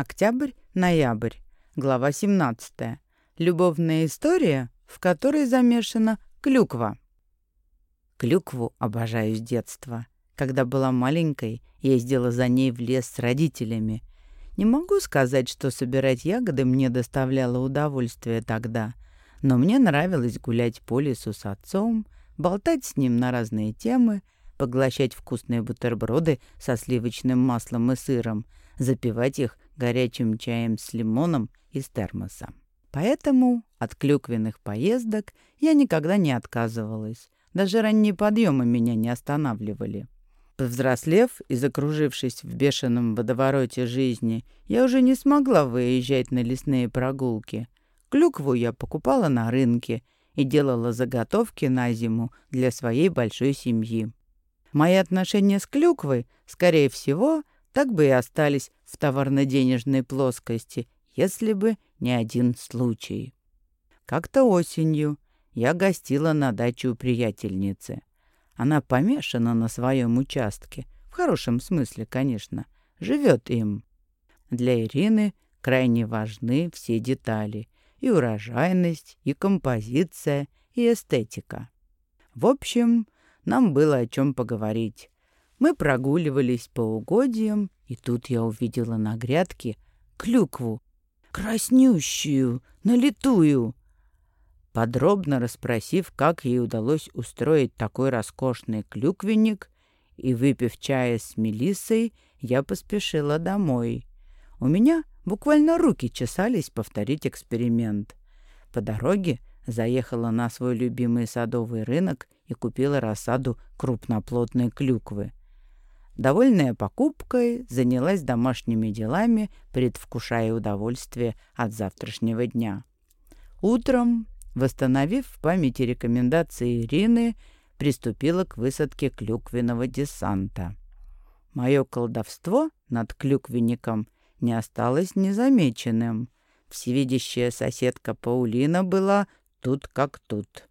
Октябрь-ноябрь. Глава 17. Любовная история, в которой замешана клюква. Клюкву обожаю с детства. Когда была маленькой, ездила за ней в лес с родителями. Не могу сказать, что собирать ягоды мне доставляло удовольствие тогда, но мне нравилось гулять по лесу с отцом, болтать с ним на разные темы, поглощать вкусные бутерброды со сливочным маслом и сыром, запивать их горячим чаем с лимоном из термоса. Поэтому от клюквенных поездок я никогда не отказывалась. Даже ранние подъемы меня не останавливали. Повзрослев и закружившись в бешеном водовороте жизни, я уже не смогла выезжать на лесные прогулки. Клюкву я покупала на рынке и делала заготовки на зиму для своей большой семьи. Мои отношения с клюквой, скорее всего, так бы и остались в товарно-денежной плоскости, если бы не один случай. Как-то осенью я гостила на даче у приятельницы. Она помешана на своем участке, в хорошем смысле, конечно, живет им. Для Ирины крайне важны все детали — и урожайность, и композиция, и эстетика. В общем, нам было о чем поговорить. Мы прогуливались по угодьям, и тут я увидела на грядке клюкву, краснющую, налитую. Подробно расспросив, как ей удалось устроить такой роскошный клюквенник, и выпив чая с Мелиссой, я поспешила домой. У меня буквально руки чесались повторить эксперимент. По дороге заехала на свой любимый садовый рынок и купила рассаду крупноплотной клюквы. Довольная покупкой, занялась домашними делами, предвкушая удовольствие от завтрашнего дня. Утром, восстановив в памяти рекомендации Ирины, приступила к высадке клюквенного десанта. Мое колдовство над клюквенником не осталось незамеченным. Всевидящая соседка Паулина была тут как тут.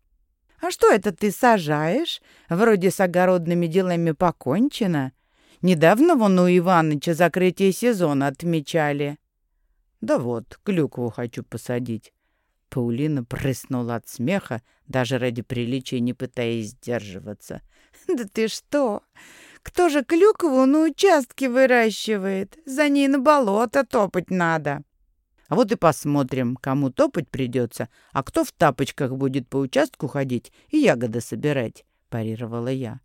«А что это ты сажаешь? Вроде с огородными делами покончено. Недавно вон у Иваныча закрытие сезона отмечали. Да вот, клюкву хочу посадить. Паулина прыснула от смеха, даже ради приличия не пытаясь сдерживаться. «Да ты что? Кто же клюкву на участке выращивает? За ней на болото топать надо». «А вот и посмотрим, кому топать придется, а кто в тапочках будет по участку ходить и ягоды собирать», — парировала я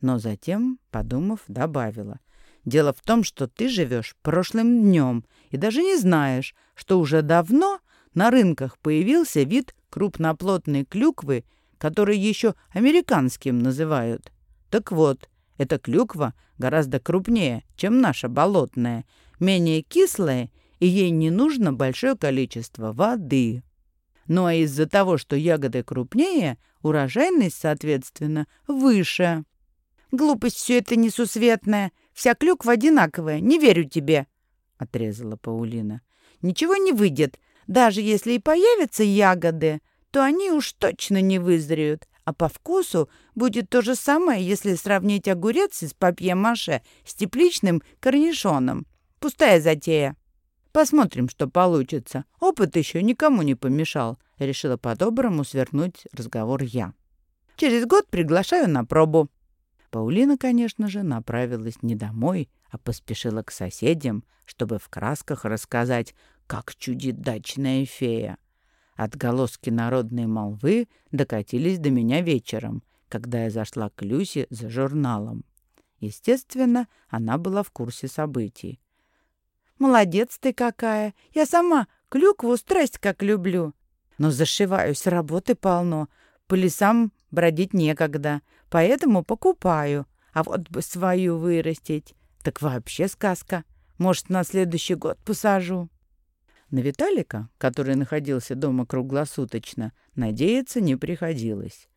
но затем, подумав, добавила. «Дело в том, что ты живешь прошлым днем и даже не знаешь, что уже давно на рынках появился вид крупноплотной клюквы, который еще американским называют. Так вот, эта клюква гораздо крупнее, чем наша болотная, менее кислая, и ей не нужно большое количество воды. Ну а из-за того, что ягоды крупнее, урожайность, соответственно, выше. Глупость все это несусветная. Вся клюква одинаковая. Не верю тебе», — отрезала Паулина. «Ничего не выйдет. Даже если и появятся ягоды, то они уж точно не вызреют. А по вкусу будет то же самое, если сравнить огурец из папье-маше с тепличным корнишоном. Пустая затея». «Посмотрим, что получится. Опыт еще никому не помешал», — решила по-доброму свернуть разговор я. «Через год приглашаю на пробу», Паулина, конечно же, направилась не домой, а поспешила к соседям, чтобы в красках рассказать, как чудит дачная фея. Отголоски народной молвы докатились до меня вечером, когда я зашла к Люсе за журналом. Естественно, она была в курсе событий. «Молодец ты какая! Я сама клюкву страсть как люблю. Но зашиваюсь, работы полно. По лесам бродить некогда, поэтому покупаю. А вот бы свою вырастить, так вообще сказка. Может, на следующий год посажу». На Виталика, который находился дома круглосуточно, надеяться не приходилось.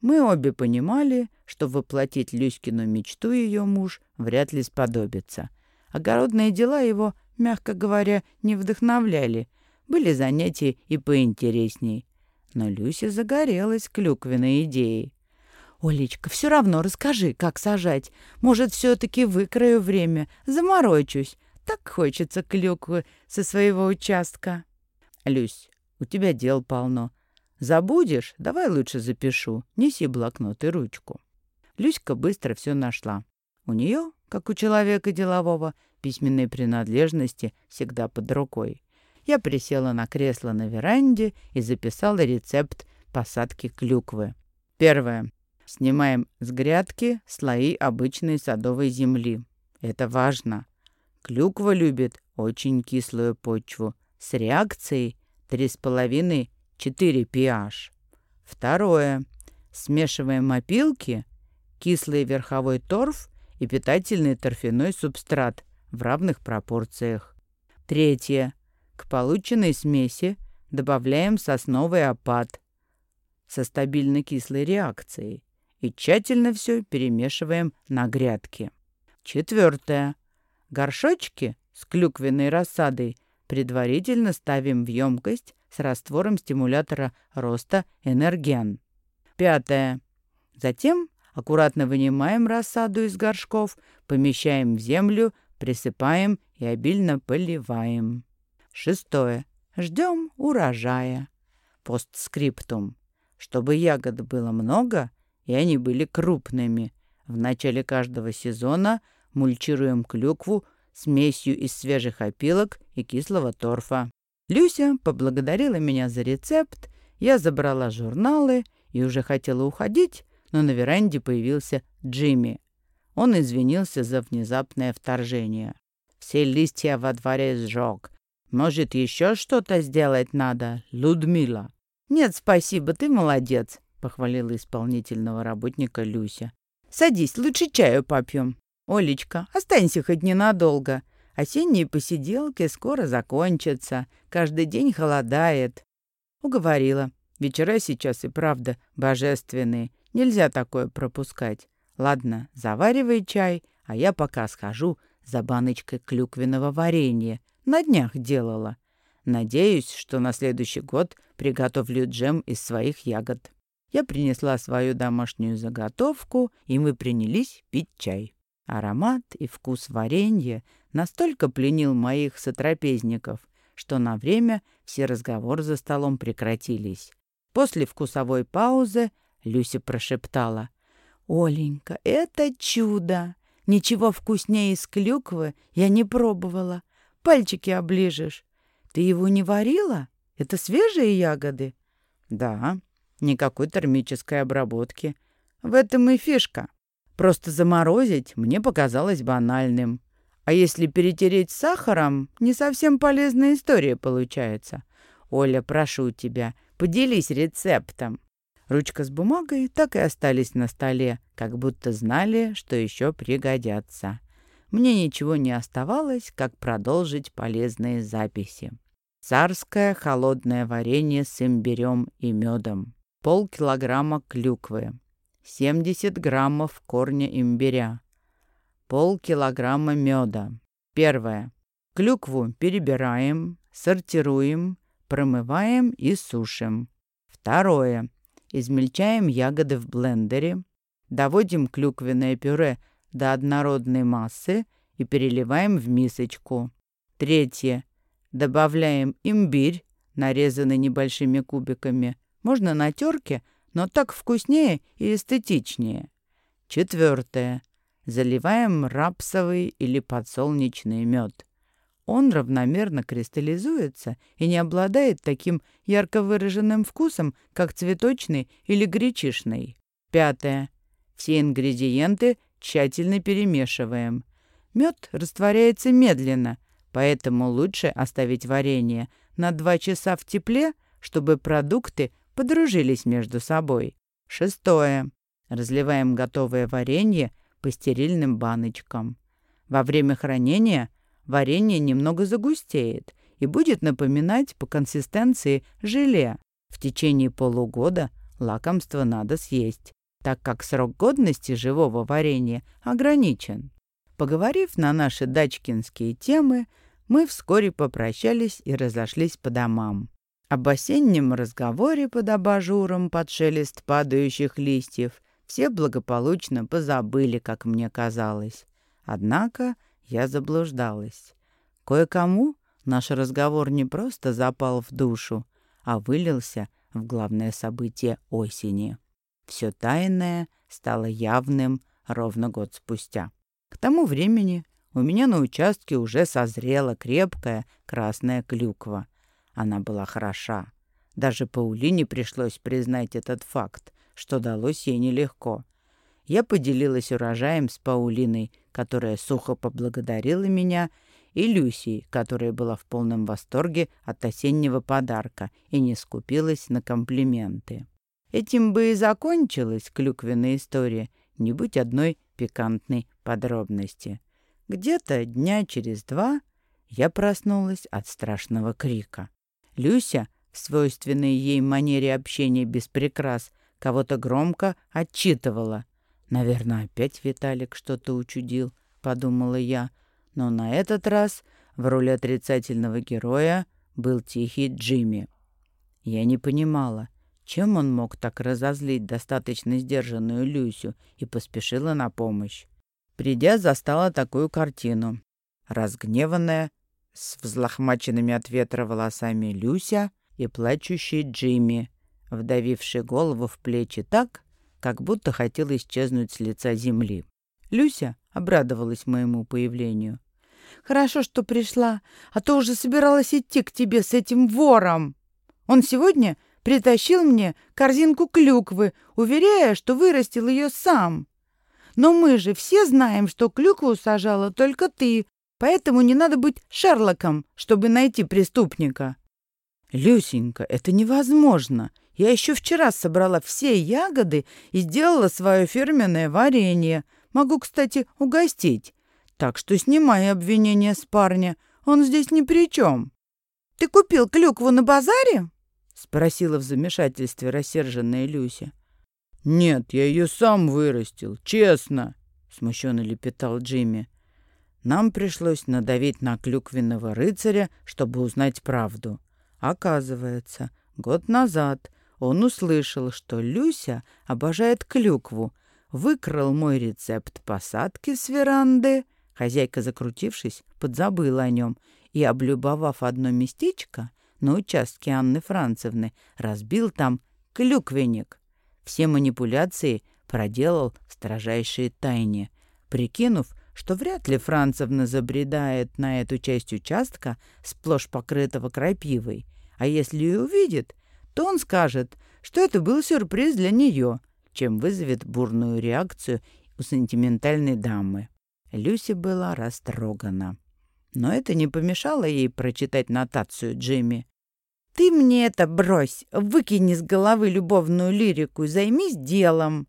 Мы обе понимали, что воплотить Люськину мечту ее муж вряд ли сподобится. Огородные дела его, мягко говоря, не вдохновляли. Были занятия и поинтересней. Но Люся загорелась клюквенной идеей. «Олечка, все равно расскажи, как сажать. Может, все-таки выкрою время, заморочусь. так хочется клюквы со своего участка. Люсь, у тебя дел полно. Забудешь? Давай лучше запишу. Неси блокнот и ручку. Люська быстро все нашла. У нее, как у человека делового, письменные принадлежности всегда под рукой. Я присела на кресло на веранде и записала рецепт посадки клюквы. Первое. Снимаем с грядки слои обычной садовой земли. Это важно. Клюква любит очень кислую почву с реакцией 3,5-4 pH. Второе. Смешиваем опилки, кислый верховой торф и питательный торфяной субстрат в равных пропорциях. Третье. К полученной смеси добавляем сосновый опад со стабильно кислой реакцией и тщательно все перемешиваем на грядке. Четвертое. Горшочки с клюквенной рассадой предварительно ставим в емкость с раствором стимулятора роста энерген. Пятое. Затем аккуратно вынимаем рассаду из горшков, помещаем в землю, присыпаем и обильно поливаем. Шестое. Ждем урожая. Постскриптум. Чтобы ягод было много, и они были крупными. В начале каждого сезона мульчируем клюкву смесью из свежих опилок и кислого торфа. Люся поблагодарила меня за рецепт, я забрала журналы и уже хотела уходить, но на веранде появился Джимми. Он извинился за внезапное вторжение. «Все листья во дворе сжег. Может, еще что-то сделать надо, Людмила?» «Нет, спасибо, ты молодец», — похвалила исполнительного работника Люся. «Садись, лучше чаю попьем. Олечка, останься хоть ненадолго. Осенние посиделки скоро закончатся. Каждый день холодает». Уговорила. Вечера сейчас и правда божественные. Нельзя такое пропускать. Ладно, заваривай чай, а я пока схожу за баночкой клюквенного варенья. На днях делала. Надеюсь, что на следующий год приготовлю джем из своих ягод. Я принесла свою домашнюю заготовку, и мы принялись пить чай. Аромат и вкус варенья настолько пленил моих сотрапезников, что на время все разговоры за столом прекратились. После вкусовой паузы Люся прошептала. «Оленька, это чудо! Ничего вкуснее из клюквы я не пробовала. Пальчики оближешь. Ты его не варила? Это свежие ягоды?» «Да, никакой термической обработки. В этом и фишка. Просто заморозить мне показалось банальным. А если перетереть сахаром, не совсем полезная история получается. Оля, прошу тебя, поделись рецептом. Ручка с бумагой так и остались на столе, как будто знали, что еще пригодятся. Мне ничего не оставалось, как продолжить полезные записи. Царское холодное варенье с имбирем и медом. Полкилограмма клюквы. 70 граммов корня имбиря. Полкилограмма меда. Первое. Клюкву перебираем, сортируем, промываем и сушим. Второе. Измельчаем ягоды в блендере, доводим клюквенное пюре до однородной массы и переливаем в мисочку. Третье. Добавляем имбирь, нарезанный небольшими кубиками. Можно на терке, но так вкуснее и эстетичнее. Четвертое. Заливаем рапсовый или подсолнечный мед. Он равномерно кристаллизуется и не обладает таким ярко выраженным вкусом, как цветочный или гречишный. Пятое. Все ингредиенты тщательно перемешиваем. Мед растворяется медленно, поэтому лучше оставить варенье на 2 часа в тепле, чтобы продукты подружились между собой. Шестое. Разливаем готовое варенье по стерильным баночкам. Во время хранения – варенье немного загустеет и будет напоминать по консистенции желе. В течение полугода лакомство надо съесть, так как срок годности живого варенья ограничен. Поговорив на наши дачкинские темы, мы вскоре попрощались и разошлись по домам. Об осеннем разговоре под абажуром под шелест падающих листьев все благополучно позабыли, как мне казалось. Однако я заблуждалась. Кое-кому наш разговор не просто запал в душу, а вылился в главное событие осени. Все тайное стало явным ровно год спустя. К тому времени у меня на участке уже созрела крепкая красная клюква. Она была хороша. Даже Паулине пришлось признать этот факт, что далось ей нелегко. Я поделилась урожаем с Паулиной, которая сухо поблагодарила меня, и Люсией, которая была в полном восторге от осеннего подарка и не скупилась на комплименты. Этим бы и закончилась клюквенная история, не будь одной пикантной подробности. Где-то дня через два я проснулась от страшного крика. Люся, в свойственной ей манере общения без прикрас, кого-то громко отчитывала. «Наверное, опять Виталик что-то учудил», — подумала я. Но на этот раз в роли отрицательного героя был тихий Джимми. Я не понимала, чем он мог так разозлить достаточно сдержанную Люсю и поспешила на помощь. Придя, застала такую картину. Разгневанная, с взлохмаченными от ветра волосами Люся и плачущий Джимми, вдавивший голову в плечи так, как будто хотел исчезнуть с лица земли. Люся обрадовалась моему появлению. «Хорошо, что пришла, а то уже собиралась идти к тебе с этим вором. Он сегодня притащил мне корзинку клюквы, уверяя, что вырастил ее сам. Но мы же все знаем, что клюкву сажала только ты, поэтому не надо быть Шерлоком, чтобы найти преступника». «Люсенька, это невозможно. Я еще вчера собрала все ягоды и сделала свое фирменное варенье. Могу, кстати, угостить. Так что снимай обвинение с парня. Он здесь ни при чем». «Ты купил клюкву на базаре?» — спросила в замешательстве рассерженная Люся. «Нет, я ее сам вырастил, честно», — смущенно лепетал Джимми. Нам пришлось надавить на клюквенного рыцаря, чтобы узнать правду. Оказывается, год назад он услышал, что Люся обожает клюкву, выкрал мой рецепт посадки с веранды. Хозяйка, закрутившись, подзабыла о нем и, облюбовав одно местечко на участке Анны Францевны, разбил там клюквенник. Все манипуляции проделал в строжайшей тайне, прикинув, что вряд ли Францевна забредает на эту часть участка, сплошь покрытого крапивой, а если и увидит, то он скажет, что это был сюрприз для нее, чем вызовет бурную реакцию у сентиментальной дамы. Люси была растрогана. Но это не помешало ей прочитать нотацию Джимми. «Ты мне это брось, выкини с головы любовную лирику займись делом.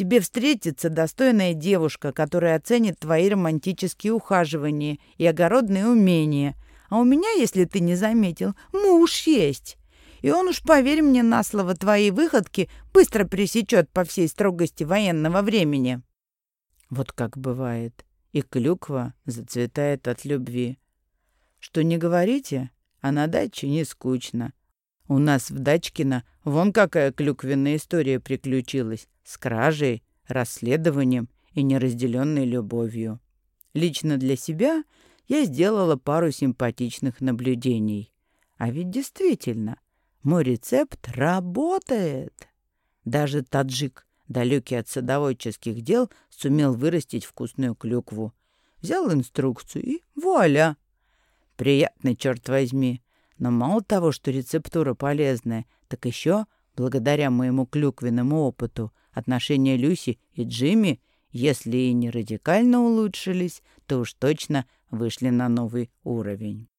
Тебе встретится достойная девушка, которая оценит твои романтические ухаживания и огородные умения. А у меня, если ты не заметил, муж есть. И он уж, поверь мне на слово, твои выходки быстро пресечет по всей строгости военного времени». Вот как бывает. И клюква зацветает от любви. Что не говорите, а на даче не скучно. У нас в Дачкино вон какая клюквенная история приключилась с кражей, расследованием и неразделенной любовью. Лично для себя я сделала пару симпатичных наблюдений. А ведь действительно, мой рецепт работает. Даже таджик, далекий от садоводческих дел, сумел вырастить вкусную клюкву. Взял инструкцию и вуаля! Приятный, черт возьми. Но мало того, что рецептура полезная, так еще, благодаря моему клюквенному опыту, отношения Люси и Джимми, если и не радикально улучшились, то уж точно вышли на новый уровень.